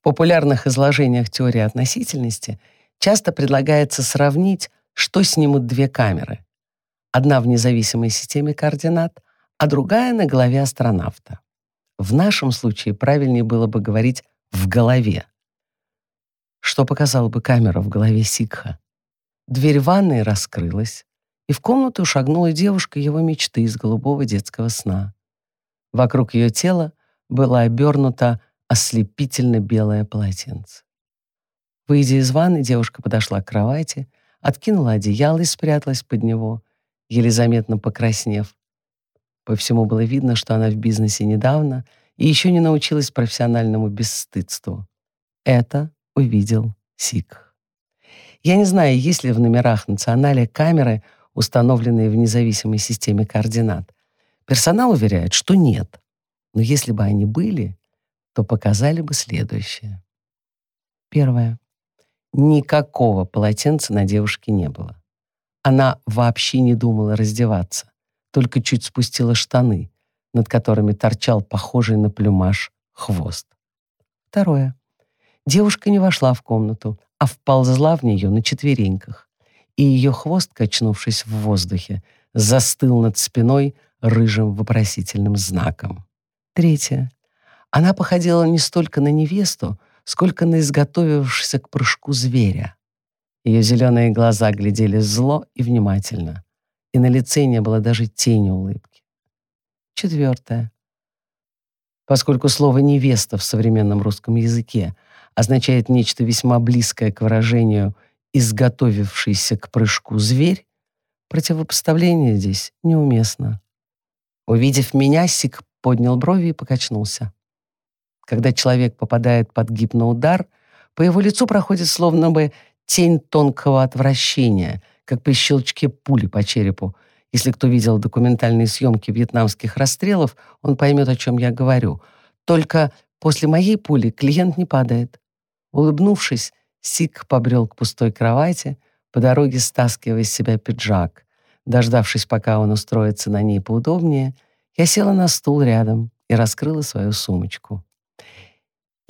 В популярных изложениях теории относительности часто предлагается сравнить, что снимут две камеры. Одна в независимой системе координат, а другая на голове астронавта. В нашем случае правильнее было бы говорить «в голове». Что показала бы камера в голове Сикха? Дверь ванной раскрылась, и в комнату шагнула девушка его мечты из голубого детского сна. Вокруг ее тела было обернуто ослепительно белое полотенце. Выйдя из ванны, девушка подошла к кровати, откинула одеяло и спряталась под него, еле заметно покраснев. По всему было видно, что она в бизнесе недавно и еще не научилась профессиональному бесстыдству. Это увидел Сик. Я не знаю, есть ли в номерах национале камеры, установленные в независимой системе координат. Персонал уверяет, что нет. Но если бы они были, то показали бы следующее. Первое. Никакого полотенца на девушке не было. Она вообще не думала раздеваться, только чуть спустила штаны, над которыми торчал похожий на плюмаж хвост. Второе. Девушка не вошла в комнату, а вползла в нее на четвереньках, и ее хвост, качнувшись в воздухе, застыл над спиной рыжим вопросительным знаком. Третье. Она походила не столько на невесту, сколько на изготовившегося к прыжку зверя. Ее зеленые глаза глядели зло и внимательно, и на лице не было даже тени улыбки. Четвертое. Поскольку слово «невеста» в современном русском языке означает нечто весьма близкое к выражению «изготовившийся к прыжку зверь», противопоставление здесь неуместно. Увидев меня, Сик поднял брови и покачнулся. Когда человек попадает под гипноудар, по его лицу проходит словно бы тень тонкого отвращения, как при щелчке пули по черепу. Если кто видел документальные съемки вьетнамских расстрелов, он поймет, о чем я говорю. Только после моей пули клиент не падает. Улыбнувшись, Сик побрел к пустой кровати, по дороге стаскивая с себя пиджак. Дождавшись, пока он устроится на ней поудобнее, я села на стул рядом и раскрыла свою сумочку.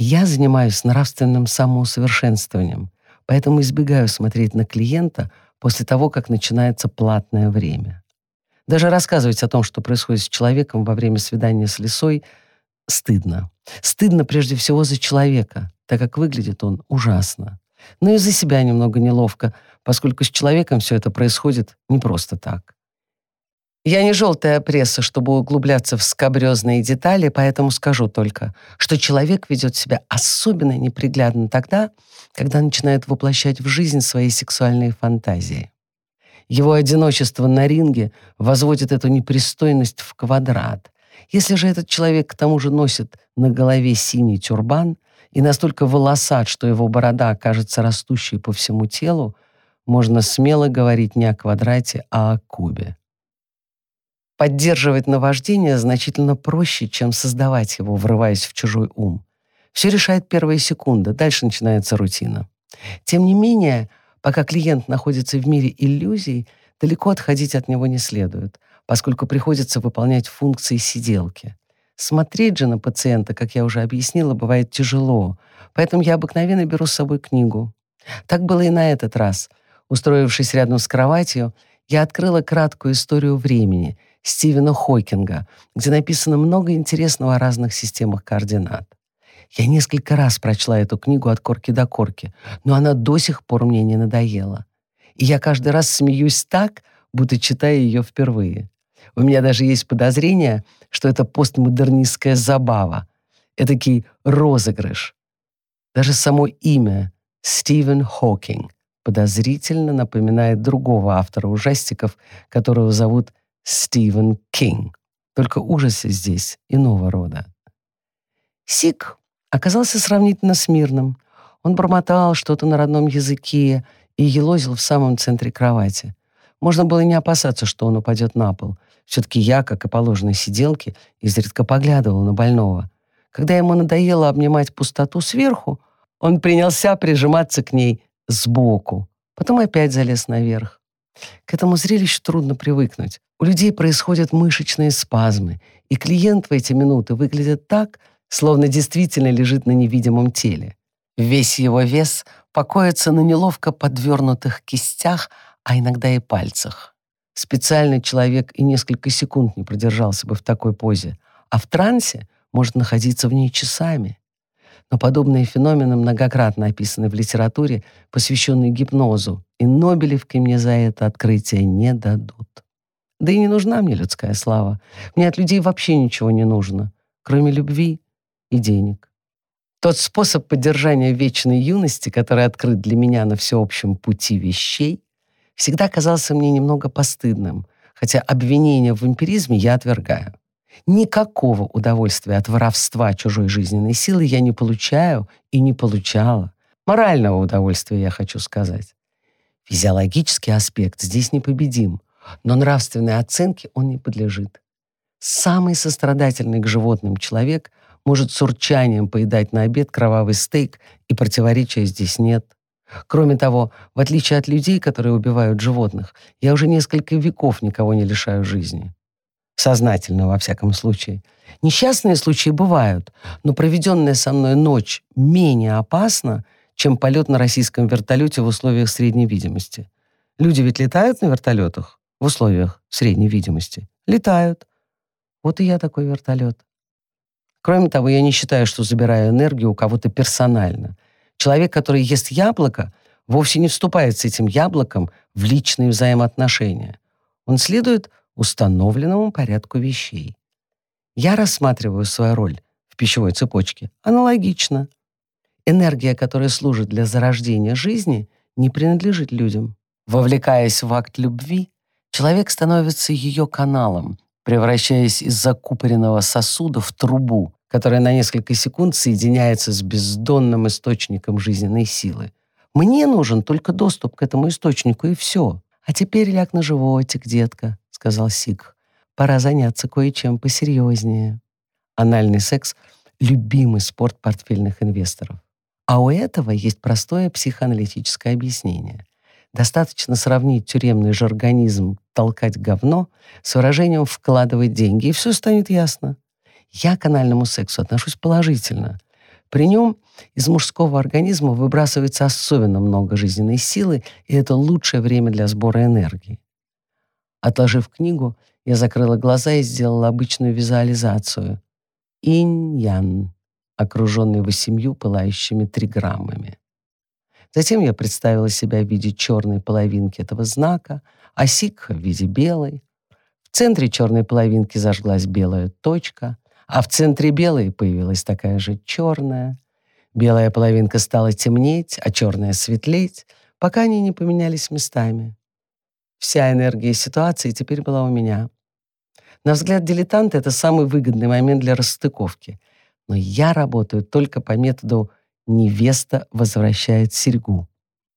Я занимаюсь нравственным самоусовершенствованием, поэтому избегаю смотреть на клиента после того, как начинается платное время. Даже рассказывать о том, что происходит с человеком во время свидания с лисой, стыдно. Стыдно прежде всего за человека, так как выглядит он ужасно. Но и за себя немного неловко, поскольку с человеком все это происходит не просто так. Я не желтая пресса, чтобы углубляться в скабрезные детали, поэтому скажу только, что человек ведет себя особенно неприглядно тогда, когда начинает воплощать в жизнь свои сексуальные фантазии. Его одиночество на ринге возводит эту непристойность в квадрат. Если же этот человек к тому же носит на голове синий тюрбан и настолько волосат, что его борода окажется растущей по всему телу, можно смело говорить не о квадрате, а о кубе. Поддерживать наваждение значительно проще, чем создавать его, врываясь в чужой ум. Все решает первая секунда, дальше начинается рутина. Тем не менее, пока клиент находится в мире иллюзий, далеко отходить от него не следует, поскольку приходится выполнять функции сиделки. Смотреть же на пациента, как я уже объяснила, бывает тяжело, поэтому я обыкновенно беру с собой книгу. Так было и на этот раз. Устроившись рядом с кроватью, я открыла краткую историю времени — Стивена Хокинга, где написано много интересного о разных системах координат. Я несколько раз прочла эту книгу от корки до корки, но она до сих пор мне не надоела. И я каждый раз смеюсь так, будто читаю ее впервые. У меня даже есть подозрение, что это постмодернистская забава, этакий розыгрыш. Даже само имя Стивен Хокинг подозрительно напоминает другого автора ужастиков, которого зовут Стивен Кинг. Только ужасы здесь иного рода. Сик оказался сравнительно смирным. Он бормотал что-то на родном языке и елозил в самом центре кровати. Можно было не опасаться, что он упадет на пол. Все-таки я, как и положено сиделке, изредка поглядывал на больного. Когда ему надоело обнимать пустоту сверху, он принялся прижиматься к ней сбоку. Потом опять залез наверх. К этому зрелищу трудно привыкнуть. У людей происходят мышечные спазмы, и клиент в эти минуты выглядит так, словно действительно лежит на невидимом теле. Весь его вес покоится на неловко подвернутых кистях, а иногда и пальцах. Специальный человек и несколько секунд не продержался бы в такой позе, а в трансе может находиться в ней часами. Но подобные феномены многократно описаны в литературе, посвященной гипнозу, и Нобелевки мне за это открытие не дадут. Да и не нужна мне людская слава. Мне от людей вообще ничего не нужно, кроме любви и денег. Тот способ поддержания вечной юности, который открыт для меня на всеобщем пути вещей, всегда казался мне немного постыдным, хотя обвинения в вампиризме я отвергаю. Никакого удовольствия от воровства чужой жизненной силы я не получаю и не получала. Морального удовольствия, я хочу сказать. Физиологический аспект здесь непобедим, но нравственной оценке он не подлежит. Самый сострадательный к животным человек может с урчанием поедать на обед кровавый стейк, и противоречия здесь нет. Кроме того, в отличие от людей, которые убивают животных, я уже несколько веков никого не лишаю жизни. Сознательно, во всяком случае. Несчастные случаи бывают, но проведенная со мной ночь менее опасна, чем полет на российском вертолете в условиях средней видимости. Люди ведь летают на вертолетах в условиях средней видимости. Летают. Вот и я такой вертолет. Кроме того, я не считаю, что забираю энергию у кого-то персонально. Человек, который ест яблоко, вовсе не вступает с этим яблоком в личные взаимоотношения. Он следует установленному порядку вещей. Я рассматриваю свою роль в пищевой цепочке аналогично. Энергия, которая служит для зарождения жизни, не принадлежит людям. Вовлекаясь в акт любви, человек становится ее каналом, превращаясь из закупоренного сосуда в трубу, которая на несколько секунд соединяется с бездонным источником жизненной силы. Мне нужен только доступ к этому источнику, и все. А теперь ляг на животик, детка сказал Сик. Пора заняться кое-чем посерьезнее. Анальный секс — любимый спорт портфельных инвесторов. А у этого есть простое психоаналитическое объяснение. Достаточно сравнить тюремный же организм «толкать говно» с выражением «вкладывать деньги», и все станет ясно. Я к анальному сексу отношусь положительно. При нем из мужского организма выбрасывается особенно много жизненной силы, и это лучшее время для сбора энергии. Отложив книгу, я закрыла глаза и сделала обычную визуализацию. Инь-ян, окруженный восемью пылающими триграммами. Затем я представила себя в виде черной половинки этого знака, а сикха в виде белой. В центре черной половинки зажглась белая точка, а в центре белой появилась такая же черная. Белая половинка стала темнеть, а черная светлеть, пока они не поменялись местами. Вся энергия ситуации теперь была у меня. На взгляд дилетанта это самый выгодный момент для расстыковки. Но я работаю только по методу «невеста возвращает серьгу»,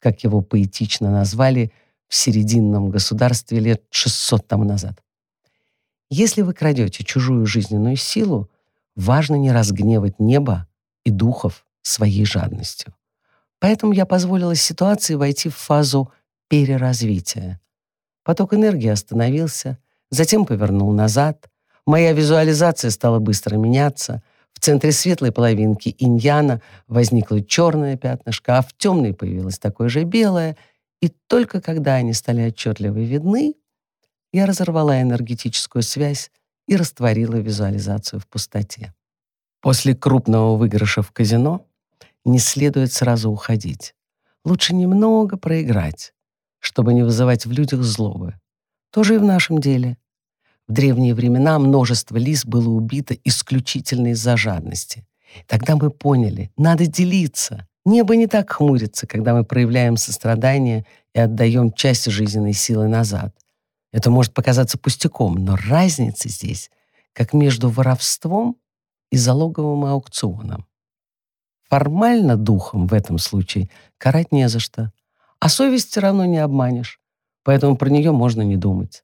как его поэтично назвали в серединном государстве лет 600 тому назад. Если вы крадете чужую жизненную силу, важно не разгневать небо и духов своей жадностью. Поэтому я позволила ситуации войти в фазу переразвития. Поток энергии остановился, затем повернул назад. Моя визуализация стала быстро меняться. В центре светлой половинки иньяна возникло черное пятнышко, а в темной появилось такое же белое. И только когда они стали отчетливо видны, я разорвала энергетическую связь и растворила визуализацию в пустоте. После крупного выигрыша в казино не следует сразу уходить. Лучше немного проиграть, чтобы не вызывать в людях злобы. Тоже и в нашем деле. В древние времена множество лис было убито исключительно из-за жадности. Тогда мы поняли, надо делиться. Небо не так хмурится, когда мы проявляем сострадание и отдаем часть жизненной силы назад. Это может показаться пустяком, но разница здесь как между воровством и залоговым аукционом. Формально духом в этом случае карать не за что, а совесть все равно не обманешь, поэтому про нее можно не думать.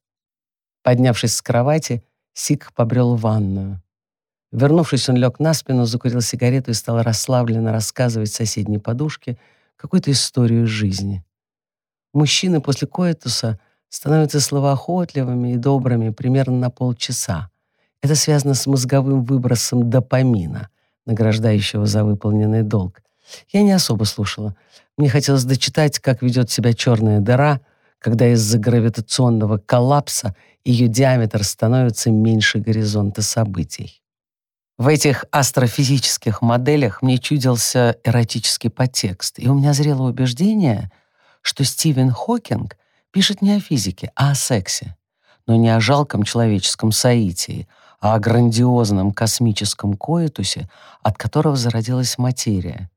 Поднявшись с кровати, Сик побрел в ванную. Вернувшись, он лег на спину, закурил сигарету и стал расслабленно рассказывать соседней подушке какую-то историю жизни. Мужчины после коэтуса становятся словоохотливыми и добрыми примерно на полчаса. Это связано с мозговым выбросом допамина, награждающего за выполненный долг. Я не особо слушала. Мне хотелось дочитать, как ведет себя черная дыра, когда из-за гравитационного коллапса ее диаметр становится меньше горизонта событий. В этих астрофизических моделях мне чудился эротический подтекст, и у меня зрело убеждение, что Стивен Хокинг пишет не о физике, а о сексе, но не о жалком человеческом соитии, а о грандиозном космическом коитусе, от которого зародилась материя.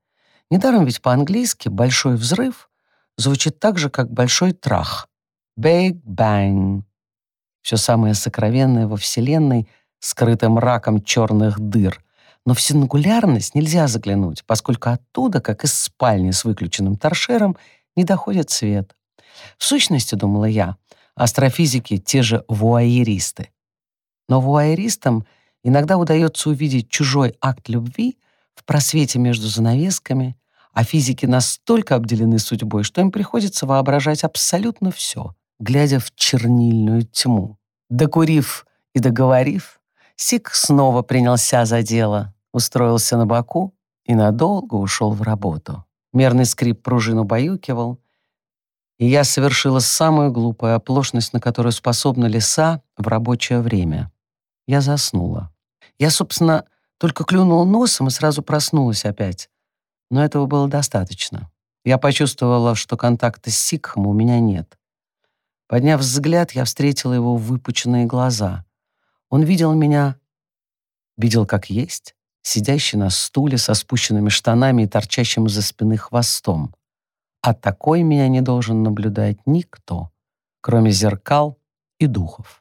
Недаром ведь по-английски «большой взрыв» звучит так же, как «большой трах» — «big bang». Все самое сокровенное во Вселенной — скрыто мраком черных дыр. Но в сингулярность нельзя заглянуть, поскольку оттуда, как из спальни с выключенным торшером, не доходит свет. В сущности, думала я, астрофизики — те же вуайеристы. Но вуайеристам иногда удается увидеть чужой акт любви в просвете между занавесками, а физики настолько обделены судьбой, что им приходится воображать абсолютно все, глядя в чернильную тьму. Докурив и договорив, Сик снова принялся за дело, устроился на боку и надолго ушел в работу. Мерный скрип пружин убаюкивал, и я совершила самую глупую оплошность, на которую способна лиса в рабочее время. Я заснула. Я, собственно, только клюнула носом и сразу проснулась опять. Но этого было достаточно. Я почувствовала, что контакта с Сикхом у меня нет. Подняв взгляд, я встретила его выпученные глаза. Он видел меня, видел как есть, сидящий на стуле со спущенными штанами и торчащим из-за спины хвостом. А такой меня не должен наблюдать никто, кроме зеркал и духов.